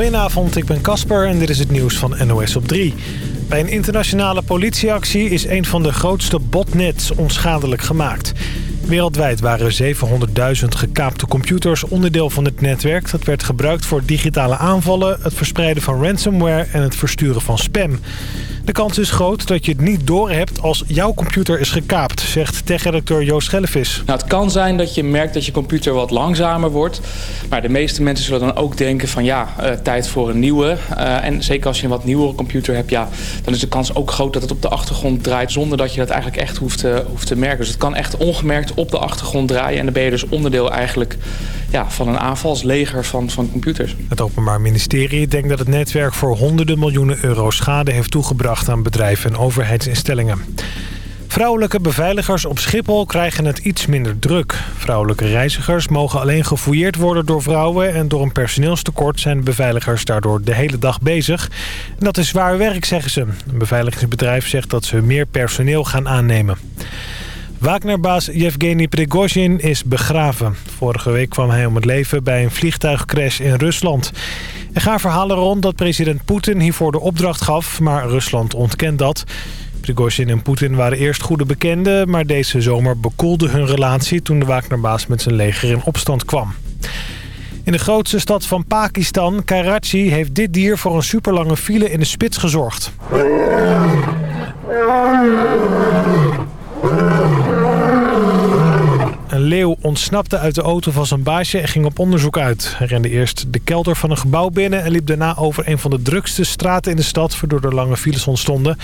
Goedenavond, ik ben Casper en dit is het nieuws van NOS op 3. Bij een internationale politieactie is een van de grootste botnets onschadelijk gemaakt. Wereldwijd waren 700.000 gekaapte computers onderdeel van het netwerk. Dat werd gebruikt voor digitale aanvallen, het verspreiden van ransomware en het versturen van spam. De kans is groot dat je het niet doorhebt als jouw computer is gekaapt, zegt tech-redacteur Joost Schellevis. Nou, het kan zijn dat je merkt dat je computer wat langzamer wordt. Maar de meeste mensen zullen dan ook denken van ja, uh, tijd voor een nieuwe. Uh, en zeker als je een wat nieuwere computer hebt, ja, dan is de kans ook groot dat het op de achtergrond draait... zonder dat je dat eigenlijk echt hoeft, uh, hoeft te merken. Dus het kan echt ongemerkt op de achtergrond draaien. En dan ben je dus onderdeel eigenlijk ja, van een aanvalsleger van, van computers. Het Openbaar Ministerie denkt dat het netwerk voor honderden miljoenen euro schade heeft toegebracht aan bedrijven en overheidsinstellingen. Vrouwelijke beveiligers op Schiphol krijgen het iets minder druk. Vrouwelijke reizigers mogen alleen gefouilleerd worden door vrouwen... en door een personeelstekort zijn beveiligers daardoor de hele dag bezig. Dat is zwaar werk, zeggen ze. Een beveiligingsbedrijf zegt dat ze meer personeel gaan aannemen. Wagnerbaas Yevgeny Prigozhin is begraven. Vorige week kwam hij om het leven bij een vliegtuigcrash in Rusland. Er gaan verhalen rond dat president Poetin hiervoor de opdracht gaf... maar Rusland ontkent dat. Prigozhin en Poetin waren eerst goede bekenden... maar deze zomer bekoelde hun relatie toen de Wagnerbaas met zijn leger in opstand kwam. In de grootste stad van Pakistan, Karachi, heeft dit dier voor een superlange file in de spits gezorgd. Een leeuw ontsnapte uit de auto van zijn baasje en ging op onderzoek uit. Hij rende eerst de kelder van een gebouw binnen... en liep daarna over een van de drukste straten in de stad... waardoor er lange files ontstonden.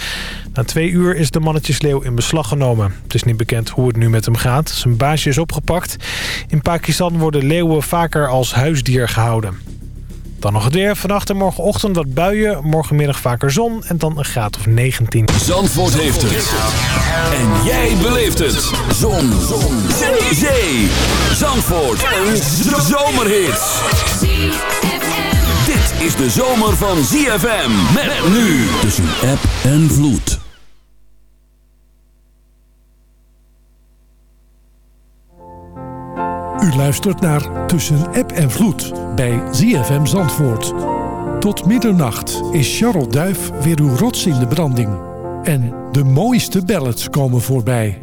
Na twee uur is de mannetjesleeuw in beslag genomen. Het is niet bekend hoe het nu met hem gaat. Zijn baasje is opgepakt. In Pakistan worden leeuwen vaker als huisdier gehouden. Dan nog het weer. Vannacht en morgenochtend wat buien. Morgenmiddag vaker zon en dan een graad of 19. Zandvoort heeft het. En jij beleeft het. Zon. zon. Zee. Zee. Zandvoort. Een zomerhit. Dit is de zomer van ZFM. Met nu tussen app en vloed. U luistert naar Tussen App en Vloed bij ZFM Zandvoort. Tot middernacht is Charles Duif weer uw rots in de branding. En de mooiste ballads komen voorbij.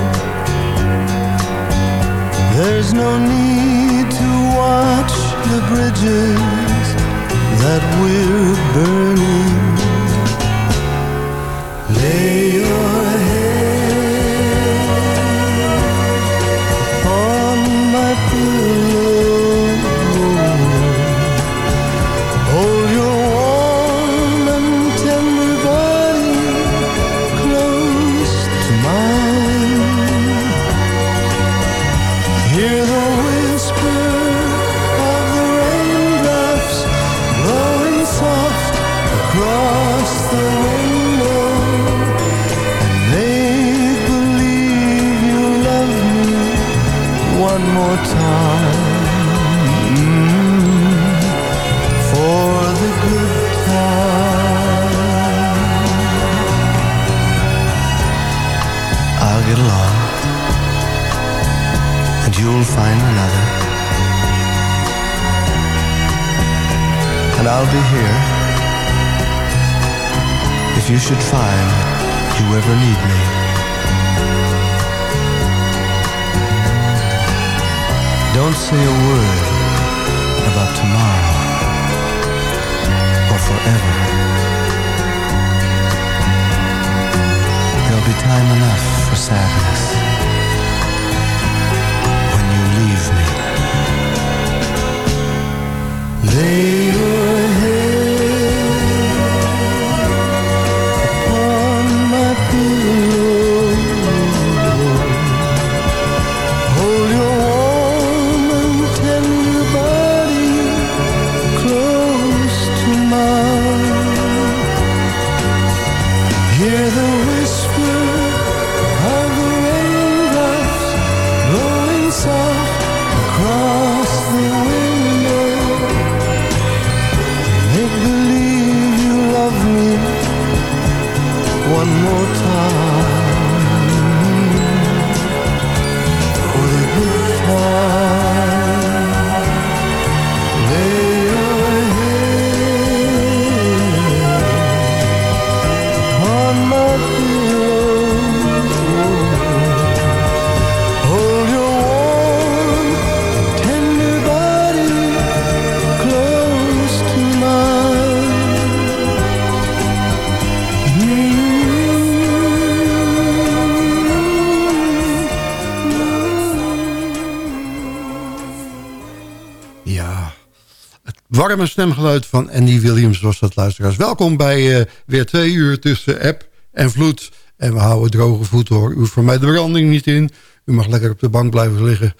There's no need to watch the bridges that we're burning. Lay your warme stemgeluid van Andy Williams was dat, luisteraars. Welkom bij uh, weer twee uur tussen app en vloed. En we houden droge voeten hoor. U hoeft voor mij de branding niet in. U mag lekker op de bank blijven liggen.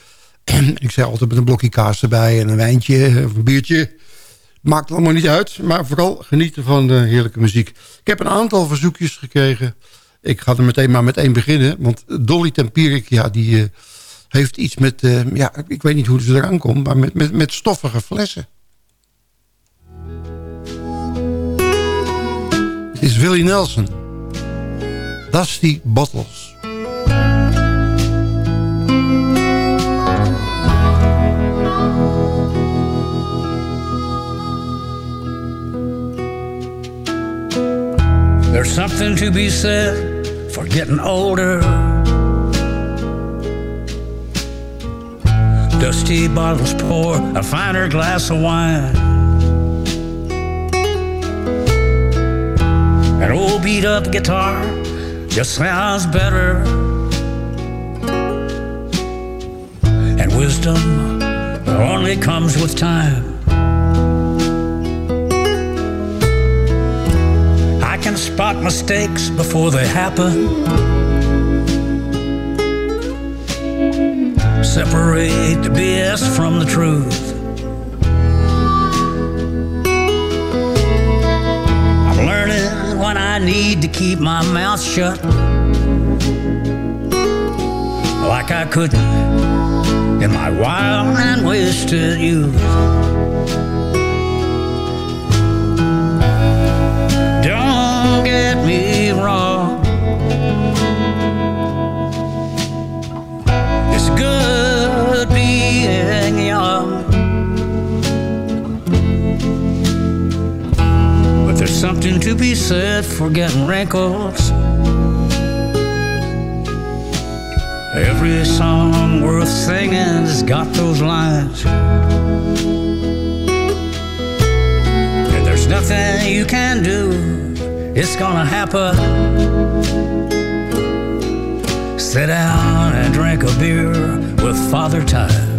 ik zeg altijd met een blokje kaas erbij en een wijntje of een biertje. Maakt allemaal niet uit, maar vooral genieten van de heerlijke muziek. Ik heb een aantal verzoekjes gekregen. Ik ga er meteen maar met één beginnen. Want Dolly Tempierik, ja, die uh, heeft iets met... Ja, ik weet niet hoe ze eraan komt, maar met, met, met stoffige flessen. Willie Nelson. Dusty Bottles. There's something to be said for getting older. Dusty bottles pour a finer glass of wine. That old beat up guitar just sounds better. And wisdom only comes with time. I can spot mistakes before they happen. Separate the BS from the truth. Need to keep my mouth shut. Like I couldn't in my wild and wasted youth. Don't get me wrong. It's good being young. Something to be said for getting wrinkles. Every song worth singing has got those lines. And there's nothing you can do, it's gonna happen. Sit down and drink a beer with Father Time.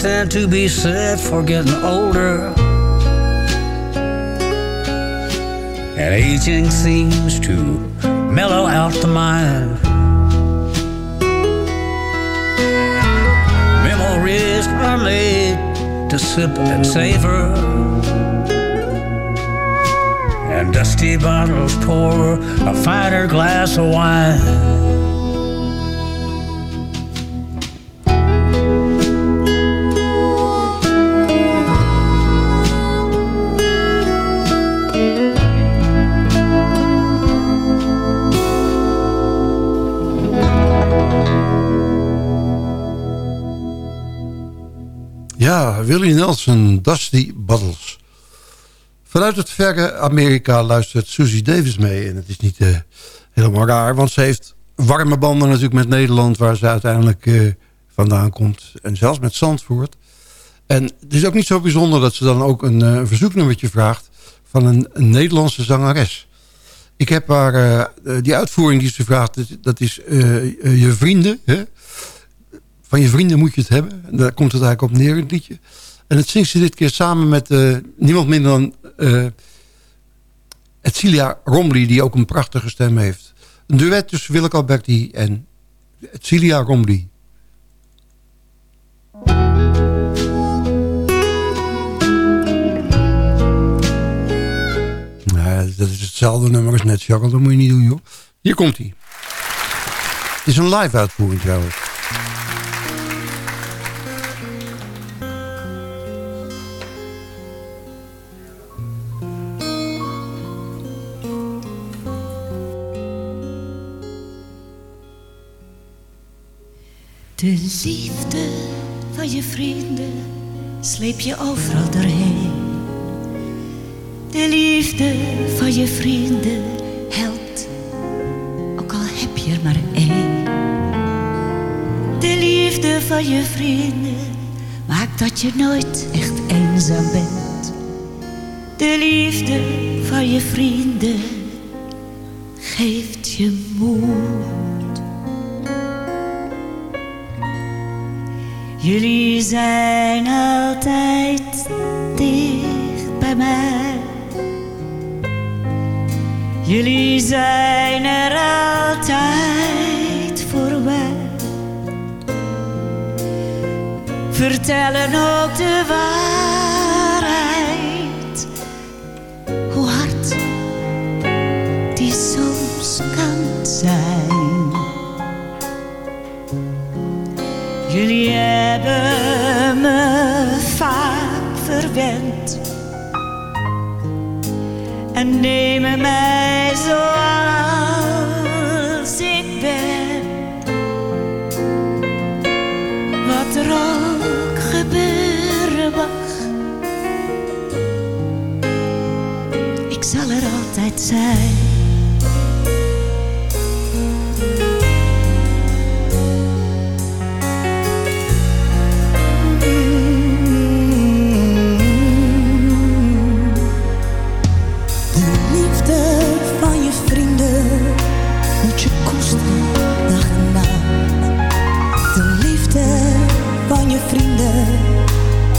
To be said for getting older. And aging seems to mellow out the mind. Memories are made to sip and savor. And dusty bottles pour a finer glass of wine. Willie Nelson, Dusty Bottles. Vanuit het verre Amerika luistert Susie Davis mee. En het is niet uh, helemaal raar, want ze heeft warme banden natuurlijk met Nederland... waar ze uiteindelijk uh, vandaan komt. En zelfs met Zandvoort. En het is ook niet zo bijzonder dat ze dan ook een, uh, verzoeknummertje vraagt... van een, een, Nederlandse zangeres. Ik heb haar, die uitvoering die ze vraagt, dat is je vrienden... Hè? Van je vrienden moet je het hebben. En daar komt het eigenlijk op neer, het liedje. En het zingt ze dit keer samen met uh, niemand minder dan uh, Romley... die ook een prachtige stem heeft. Een duet tussen Willeke Alberti en Etcilia. Nou, dat is hetzelfde nummer als net, Jacques. Dat moet je niet doen, joh. Hier komt hij. Het is een live uitvoering trouwens. Liefde van je vrienden sleep je overal doorheen. De liefde van je vrienden helpt, ook al heb je er maar één. De liefde van je vrienden maakt dat je nooit echt eenzaam bent. De liefde van je vrienden geeft je moed. Jullie zijn altijd dicht bij mij. Jullie zijn er altijd voor mij. Vertellen ook de waarheid.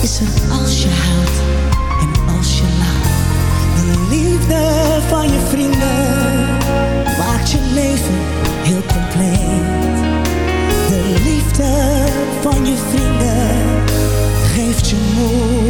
Is er als je houdt en als je lacht. De liefde van je vrienden maakt je leven heel compleet. De liefde van je vrienden geeft je moed.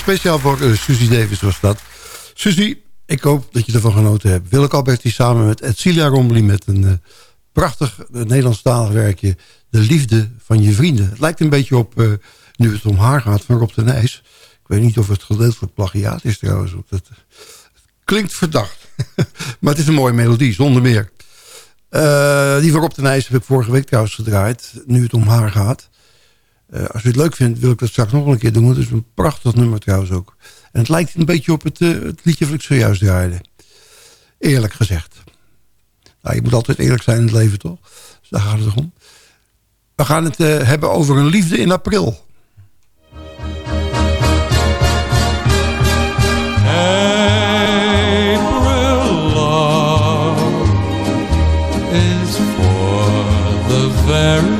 Speciaal voor uh, Suzy Davis was dat. Suzy, ik hoop dat je ervan genoten hebt. Willeke Alberti samen met Edcilia Rombly... met een uh, prachtig uh, Nederlandstalig werkje... De liefde van je vrienden. Het lijkt een beetje op, nu het om haar gaat, van Rob de Nijs. Ik weet niet of het gedeeltelijk plagiaat is trouwens. Dat, klinkt verdacht. maar het is een mooie melodie, zonder meer. Die waarop de Nijs heb ik vorige week trouwens gedraaid. Nu het om haar gaat. Uh, als u het leuk vindt, wil ik dat straks nog een keer doen. Het is een prachtig nummer trouwens ook. En het lijkt een beetje op het, uh, het liedje wat ik zojuist draaide. Eerlijk gezegd. Nou, je moet altijd eerlijk zijn in het leven, toch? Dus daar gaat het om. We gaan het hebben over een liefde in april. very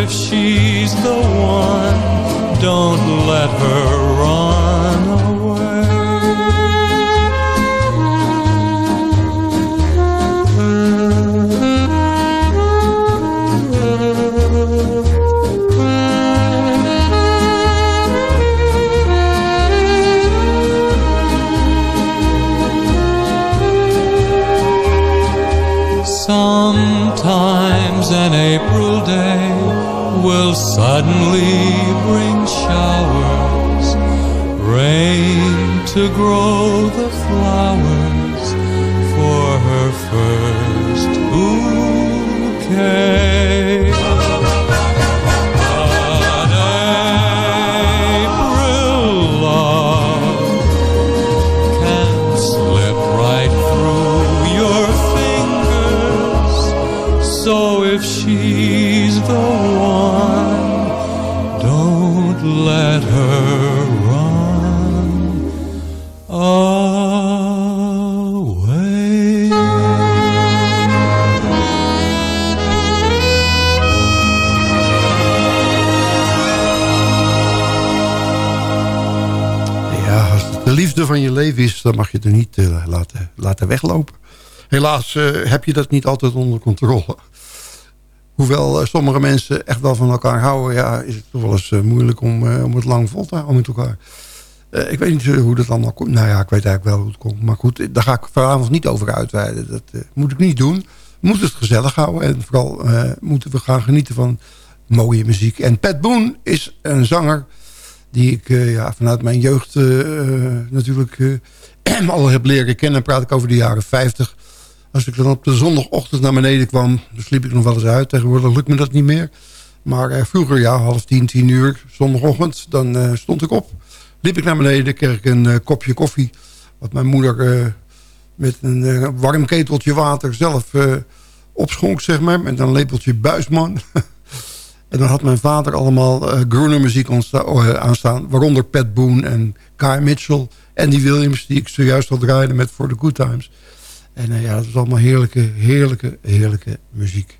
If she's the one, don't let her to grow dan mag je het er niet uh, laten, laten weglopen. Helaas uh, heb je dat niet altijd onder controle. Hoewel uh, sommige mensen echt wel van elkaar houden... Ja, is het toch wel eens moeilijk om, om het lang vol te houden met elkaar. ik weet niet hoe dat allemaal komt. Nou ja, ik weet eigenlijk wel hoe het komt. Maar goed, daar ga ik vanavond niet over uitweiden. Dat moet ik niet doen. We moeten het gezellig houden. En vooral moeten we gaan genieten van mooie muziek. En Pat Boone is een zanger die ik uh, ja, vanuit mijn jeugd uh, natuurlijk uh, al heb leren kennen. praat ik over de jaren 50. Als ik dan op de zondagochtend naar beneden kwam, dan sliep ik nog wel eens uit. Tegenwoordig lukt me dat niet meer. Maar vroeger, ja, half tien, tien uur, zondagochtend, dan stond ik op. Liep ik naar beneden, kreeg ik een kopje koffie. Wat mijn moeder met een warm keteltje water zelf opschonk, zeg maar. Met een lepeltje buisman. En dan had mijn vader allemaal uh, muziek aanstaan. Waaronder Pat Boone en Kai Mitchell. En die Williams die ik zojuist al draaide met For the Good Times. En uh, ja, dat was allemaal heerlijke, heerlijke, heerlijke muziek.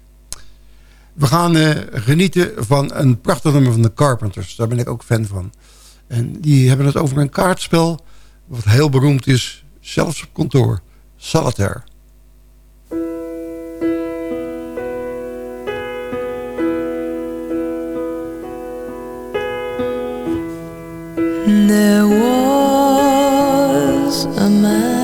We gaan genieten van een prachtig nummer van de Carpenters. Daar ben ik ook fan van. En die hebben het over een kaartspel. Wat heel beroemd is. Zelfs op kantoor. Solitaire. There was a man,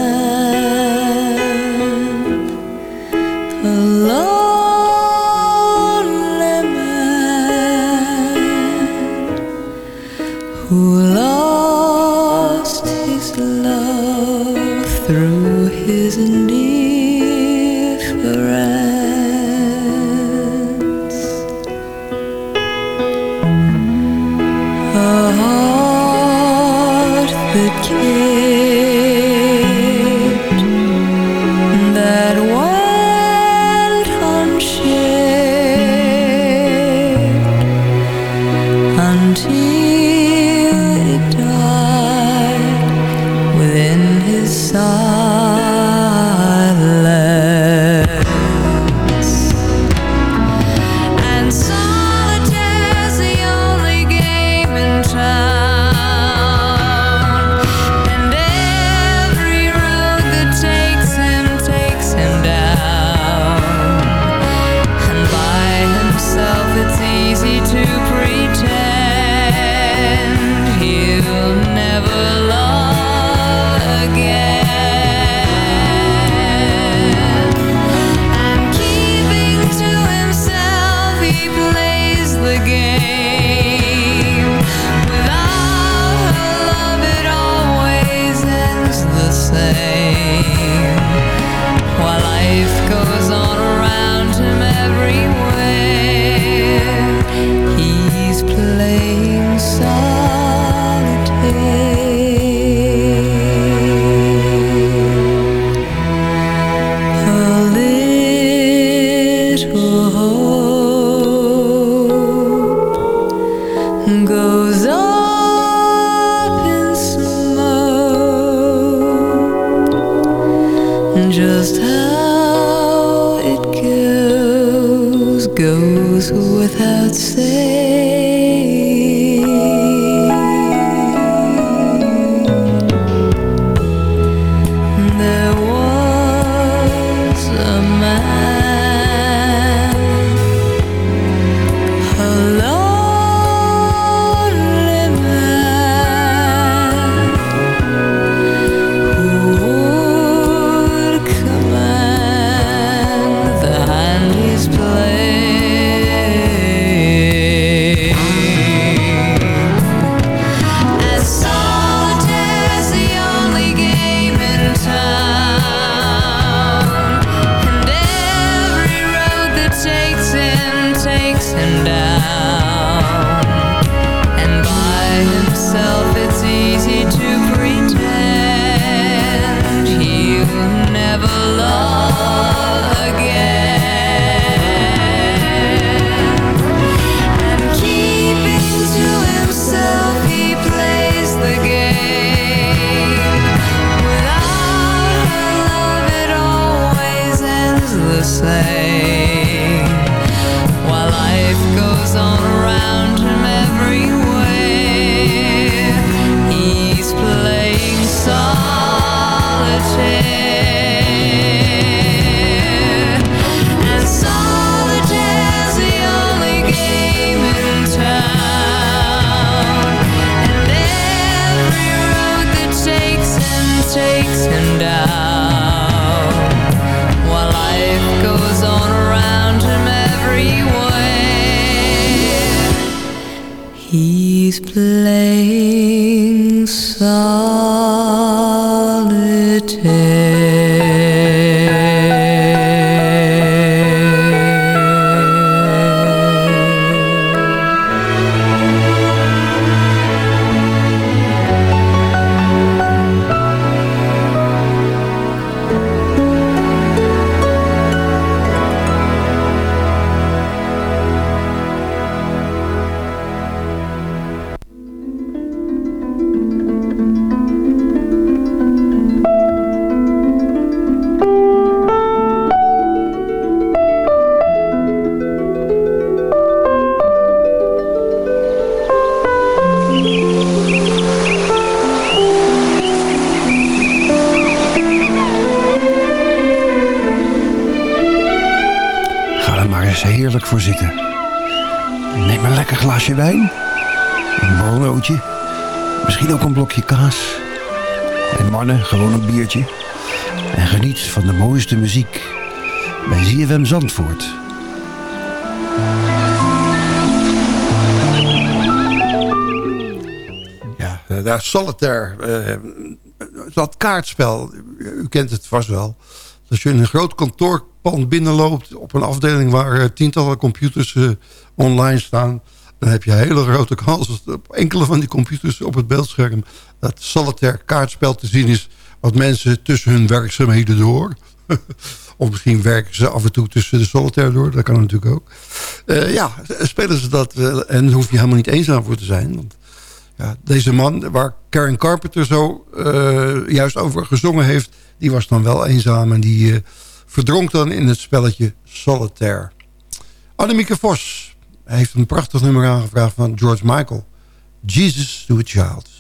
zitten. Neem een lekker glasje wijn. Een borrelnootje. Misschien ook een blokje kaas. En mannen, gewoon een biertje. En geniet van de mooiste muziek. Bij ZFM Zandvoort. Ja, daar Solitaire. eh, dat kaartspel, u kent het vast wel. Als je in een groot kantoorpand binnenloopt... op een afdeling waar eh, tientallen computers eh, online staan... dan heb je hele grote kans dat op enkele van die computers op het beeldscherm... dat solitaire kaartspel te zien is... wat mensen tussen hun werkzaamheden door... of misschien werken ze af en toe tussen de solitaire door. Dat kan natuurlijk ook. Eh, ja, spelen ze dat... en daar hoef je helemaal niet eenzaam voor te zijn... Want ja, deze man, waar Karen Carpenter zo juist over gezongen heeft... die was dan wel eenzaam en die eh, verdronk dan in het spelletje Solitaire. Annemieke Vos heeft een prachtig nummer aangevraagd van George Michael. Jesus to a Child.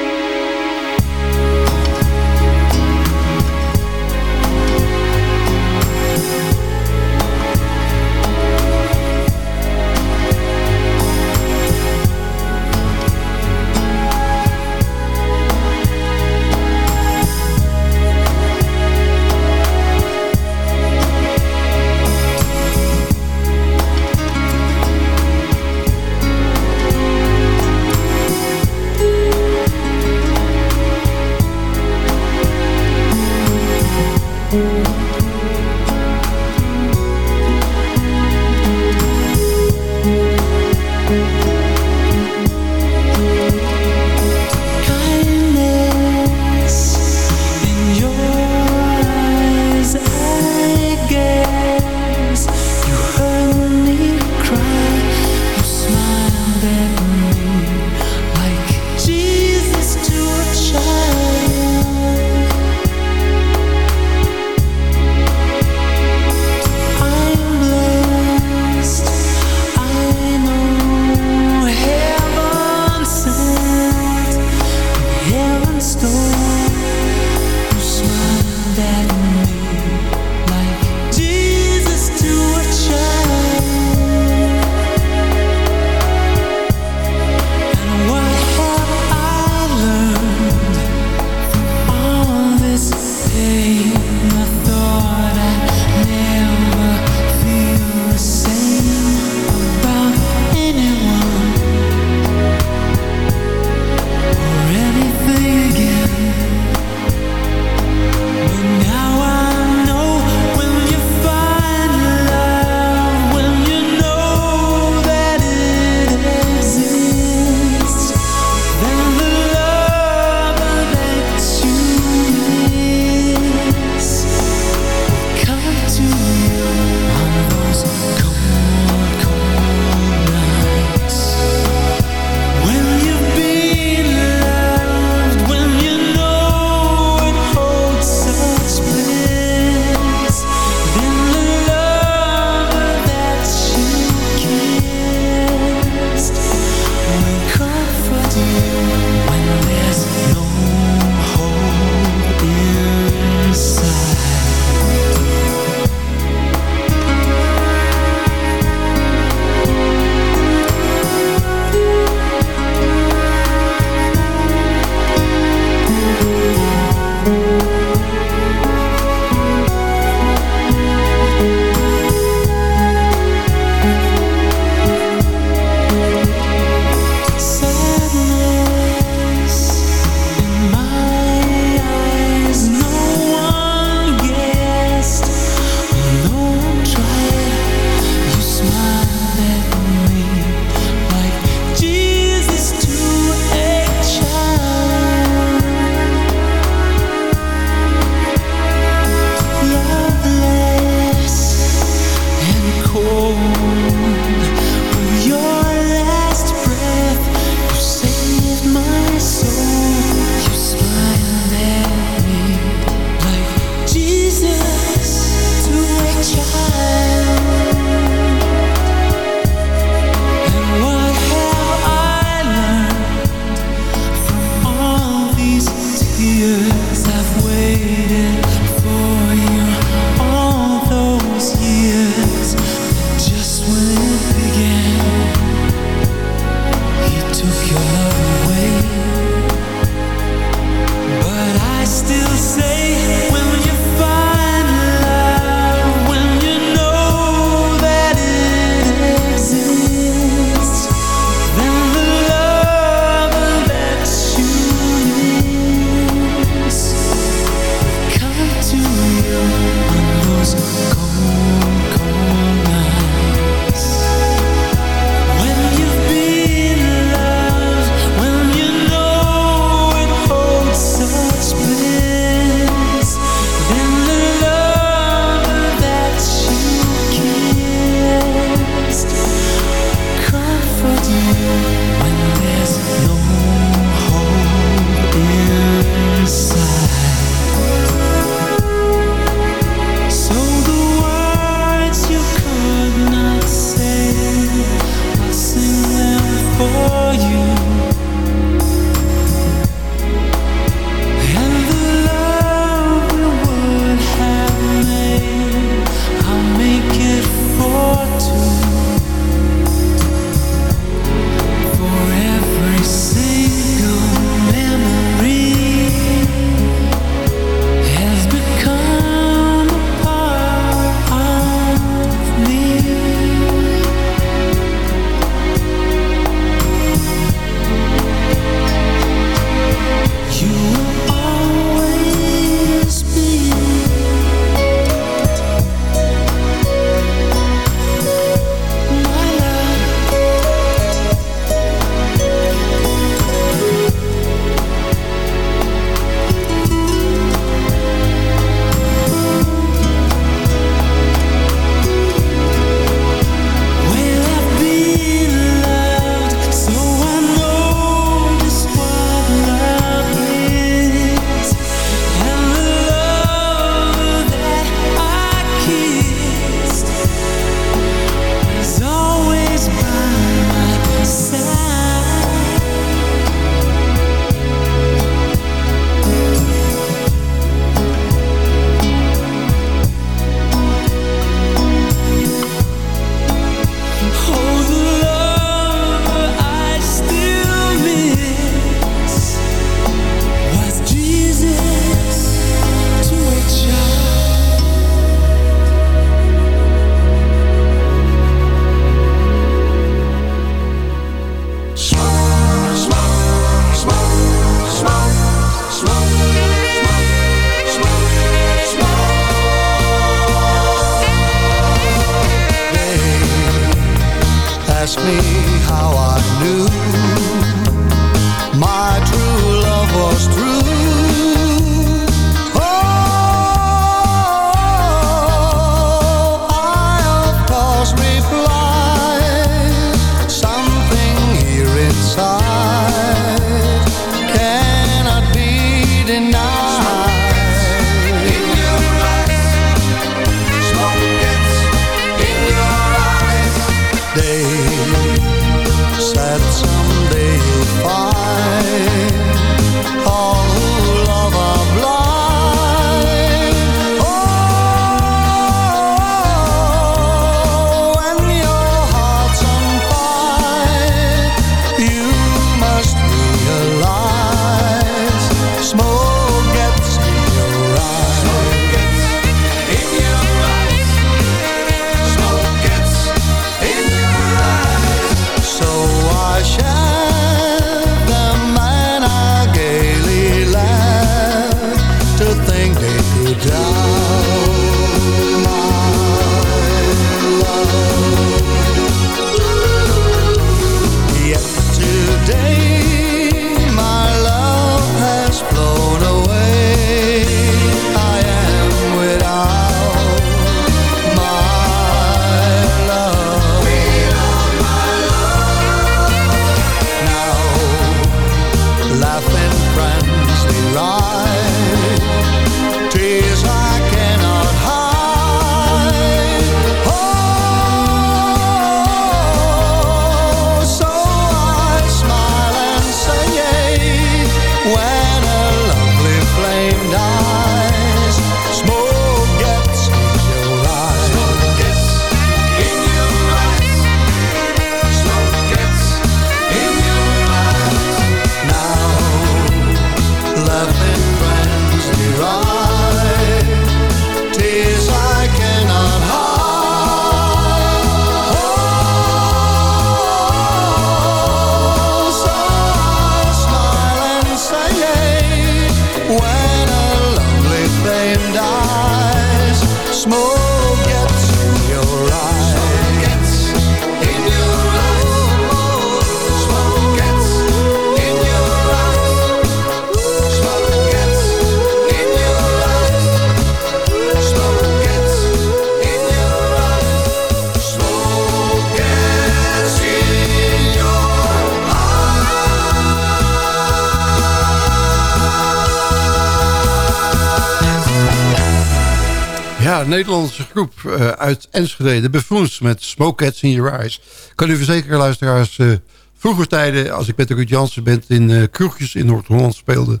Ja, Nederlandse groep eh, uit Enschede, de met Smoke Cats in Your Eyes. Kan u verzekeren, luisteraars, eh, vroeger tijden, als ik met de Ruud Jansen bent in eh kroegjes in Noord-Holland speelde,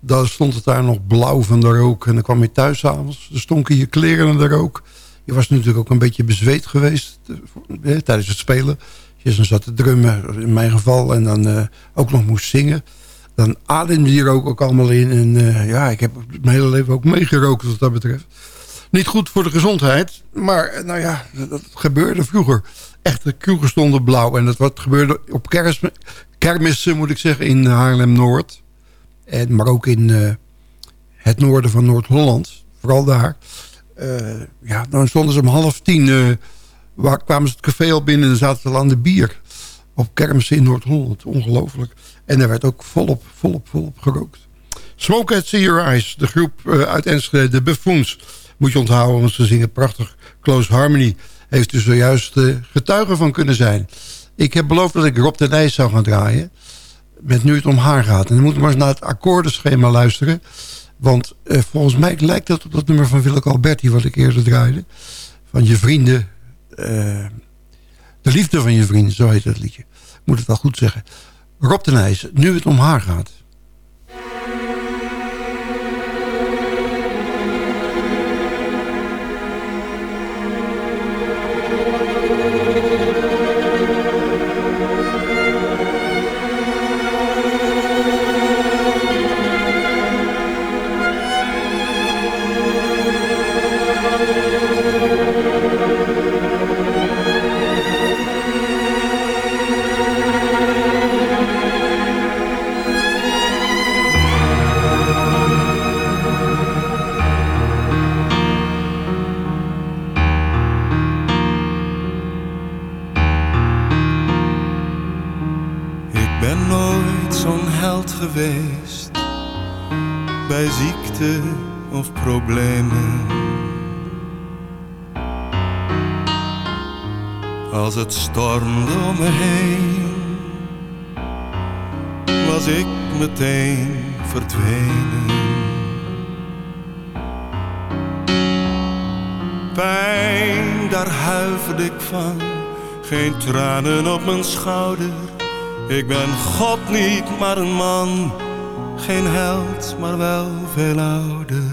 dan stond het daar nog blauw van de rook. En dan kwam je thuis s'avonds, dan stonken je kleren naar de rook. Je was natuurlijk ook een beetje bezweet geweest tijdens het spelen. Je zat te drummen, in mijn geval, en dan ook nog moest zingen. Dan ademde je rook ook allemaal in. En ja, ik heb mijn hele leven ook meegerookt wat dat betreft. Niet goed voor de gezondheid. Maar eh, nou ja, dat, gebeurde vroeger. Echt, de kroegen stonden blauw. En dat wat gebeurde op kermis, kermissen, moet ik zeggen, in Haarlem-Noord. Maar ook in eh, het noorden van Noord-Holland. Vooral daar. Eh, ja, dan stonden ze om half tien... waar kwamen ze het café al binnen en zaten ze al aan de bier. Op kermissen in Noord-Holland. Ongelooflijk. En er werd ook volop, volop, volop gerookt. Smoke at See Your Eyes. De groep uit Enschede, de Buffoons. Moet je onthouden, want ze zingen prachtig. Close Harmony heeft er zojuist eh, getuige van kunnen zijn. Ik heb beloofd dat ik Rob de Nijs zou gaan draaien. Met Nu het om haar gaat. En dan moet je maar eens naar het akkoordenschema luisteren. Want eh, volgens mij lijkt dat op dat nummer van Willeke Alberti... wat ik eerder draaide. Van je vrienden... eh, de liefde van je vrienden, zo heet het liedje. Ik moet het wel goed zeggen. Rob de Nijs, Nu het om haar gaat. Ziekte of problemen. Als het stormde om me heen, was ik meteen verdwenen. Pijn, daar huiverde ik van, geen tranen op mijn schouder. Ik ben God niet, maar een man. Geen held, maar wel veel ouder.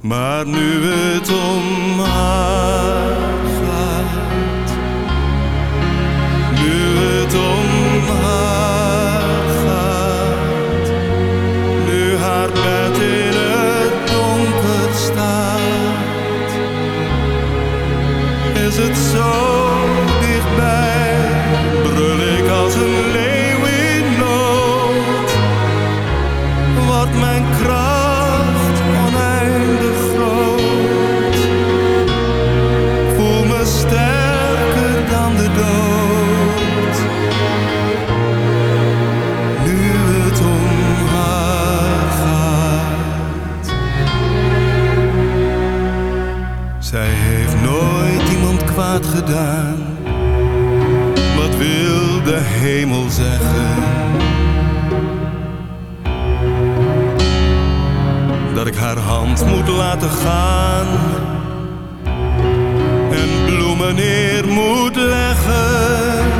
Maar nu het om haar Wat wil de hemel zeggen? Dat ik haar hand moet laten gaan en bloemen neer moet leggen.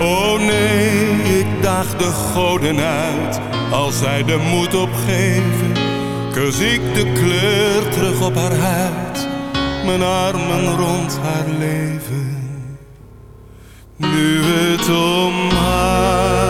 Oh nee, ik daag de goden uit als zij de moed opgeven. Kus ik de kleur terug op haar huid, mijn armen rond haar leven. Nu het om haar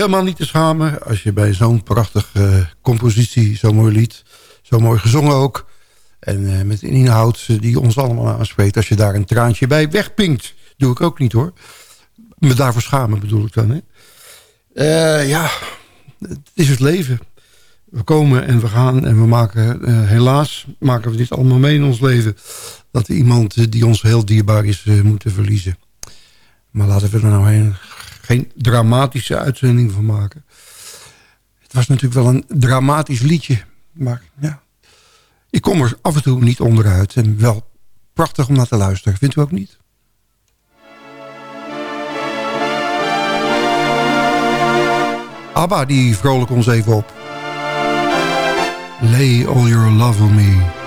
helemaal niet te schamen als je bij zo'n prachtige compositie, zo'n mooi lied, zo mooi gezongen ook. En eh, met een inhoud eh, die ons allemaal aanspreekt. Als je daar een traantje bij wegpinkt. Doe ik ook niet hoor. Me daarvoor schamen bedoel ik dan. Hè? Eh, ja, het is het leven. We komen en we gaan en we maken, eh, helaas maken we dit allemaal mee in ons leven. Dat we iemand eh, die ons heel dierbaar is eh, moeten verliezen. Maar laten we er nou een, geen dramatische uitzending van maken. Het was natuurlijk wel een dramatisch liedje. Maar ja, ik kom er af en toe niet onderuit. En wel prachtig om naar te luisteren. Vindt u ook niet? Abba, die vrolijk ons even op. Lay all your love on me.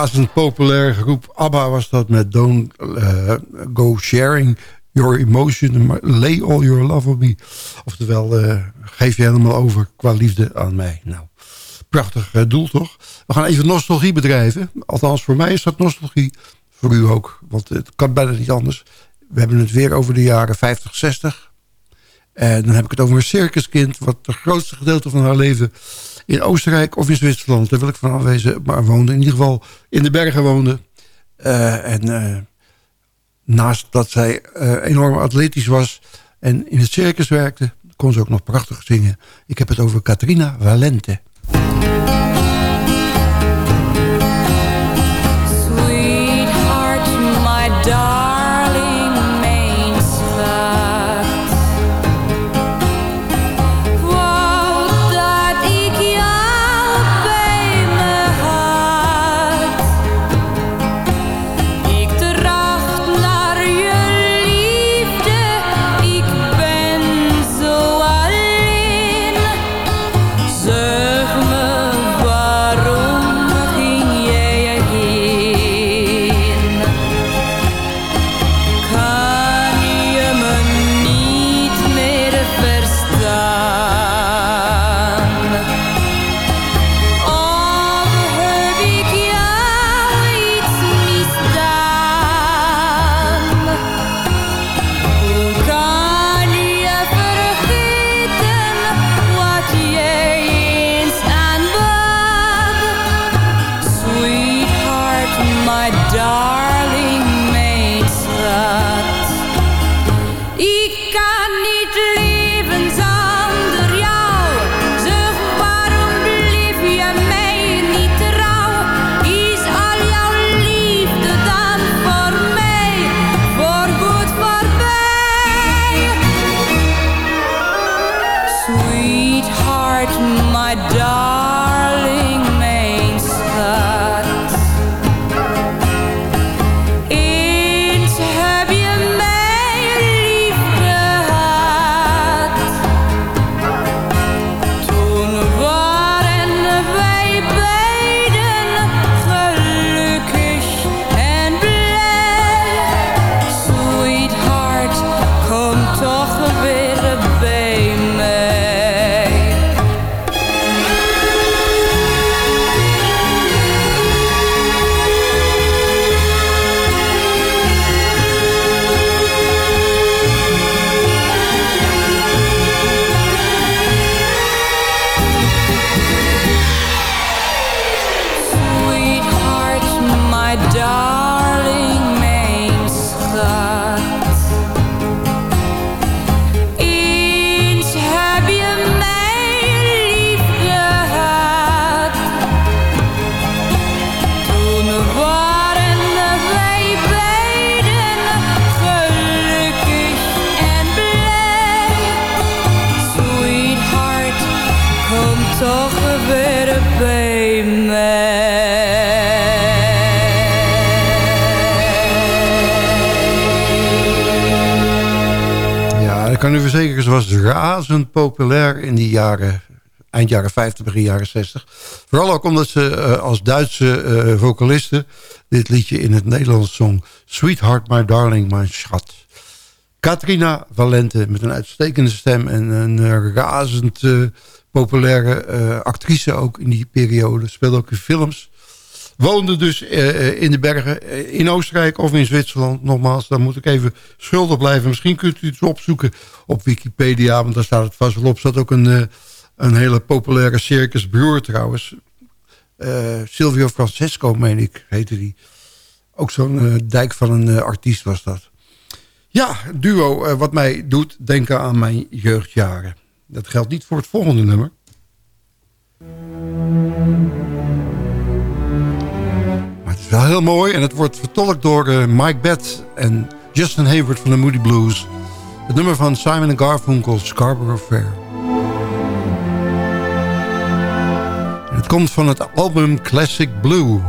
Razend populair groep ABBA was dat met Don't uh, Go Sharing Your Emotion, Lay All Your Love on Me. Oftewel, uh, geef je helemaal over qua liefde aan mij. Nou, prachtig uh, doel toch? We gaan even nostalgie bedrijven. Althans, voor mij is dat nostalgie. Voor u ook, want het kan bijna niet anders. We hebben het weer over de jaren 50, 60. En dan heb ik het over een circuskind... wat het grootste gedeelte van haar leven in Oostenrijk of in Zwitserland... daar wil ik van afwezen, maar woonde. In ieder geval in de bergen woonde. Uh, en uh, naast dat zij uh, enorm atletisch was... en in het circus werkte, kon ze ook nog prachtig zingen. Ik heb het over Katrina Valente. Kan u verzekeren, ze was razend populair in die jaren, eind jaren 50, begin jaren 60. Vooral ook omdat ze uh, als Duitse uh, vocaliste dit liedje in het Nederlands zong. Sweetheart, my darling, my schat. Katrina Valente met een uitstekende stem en een uh, razend populaire actrice ook in die periode. Speelde ook in films woonde dus uh, in de bergen uh, in Oostenrijk of in Zwitserland. Nogmaals, dan moet ik even schuldig blijven. Misschien kunt u het opzoeken op Wikipedia, want daar staat het vast wel op. staat ook een, een hele populaire circusbroer trouwens. Silvio Francesco, meen ik, heette die. Ook zo'n dijk van een artiest was dat. Ja, duo wat mij doet denken aan mijn jeugdjaren. Dat geldt niet voor het volgende nummer. Wel heel mooi en het wordt vertolkt door uh, Mike Bett en Justin Hayward van de Moody Blues. Het nummer van Simon Garfunkel, Scarborough Fair. het komt van het album Classic Blue.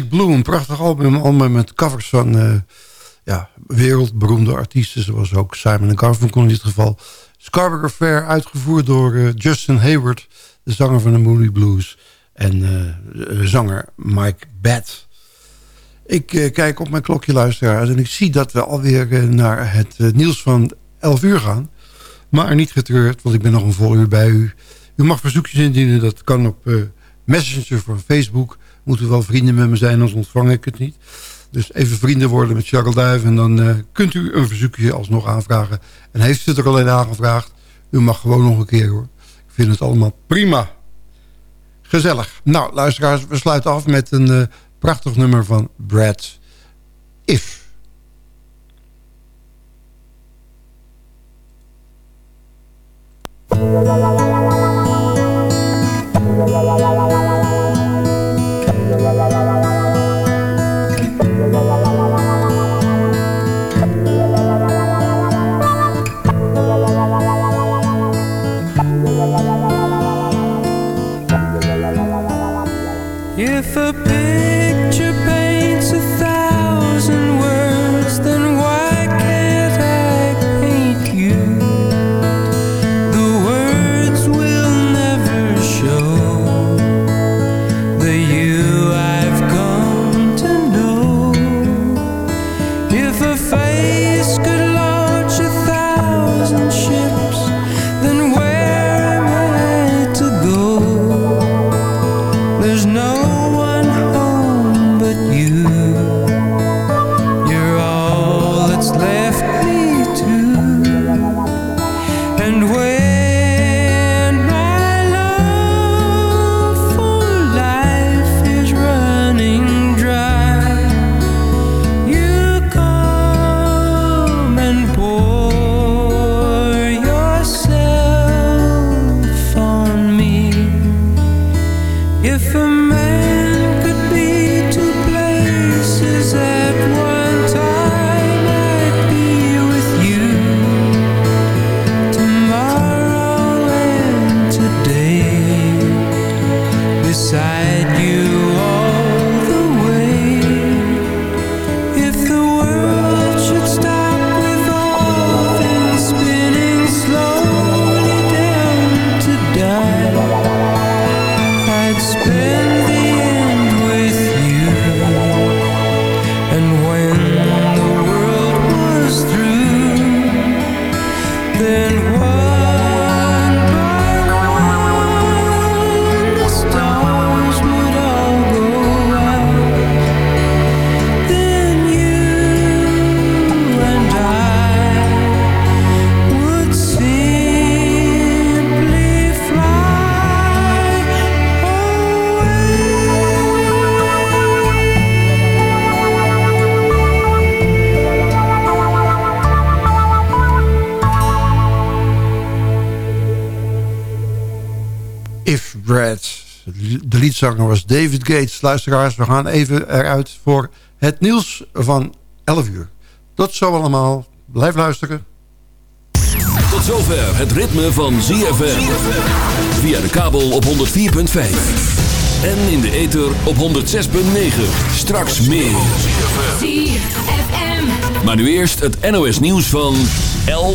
Blue, een prachtig album. Allemaal met covers van eh, ja, wereldberoemde artiesten. Zoals ook Simon Garfunkel in dit geval. Scarborough Fair, uitgevoerd door eh, Justin Hayward. De zanger van de Moody Blues. En eh, zanger Mike Batt. Ik kijk op mijn klokje luisteraars. En ik zie dat we alweer naar het nieuws van 11 uur gaan. Maar niet getreurd, want ik ben nog een vol uur bij u. U mag verzoekjes indienen. Dat kan op Messenger van Facebook moeten wel vrienden met me zijn, anders ontvang ik het niet. Dus even vrienden worden met Charles en dan uh, kunt u een verzoekje alsnog aanvragen. En heeft u het er alleen aangevraagd, u mag gewoon nog een keer hoor. Ik vind het allemaal prima. Gezellig. Nou, luisteraars, we sluiten af met een uh, prachtig nummer van Brad. If De liedzanger was David Gates. Luisteraars, we gaan even eruit voor het nieuws van 11 uur. Tot zo allemaal. Blijf luisteren. Tot zover het ritme van ZFM. Via de kabel op 104.5. En in de ether op 106.9. Straks meer. Maar nu eerst het NOS nieuws van 11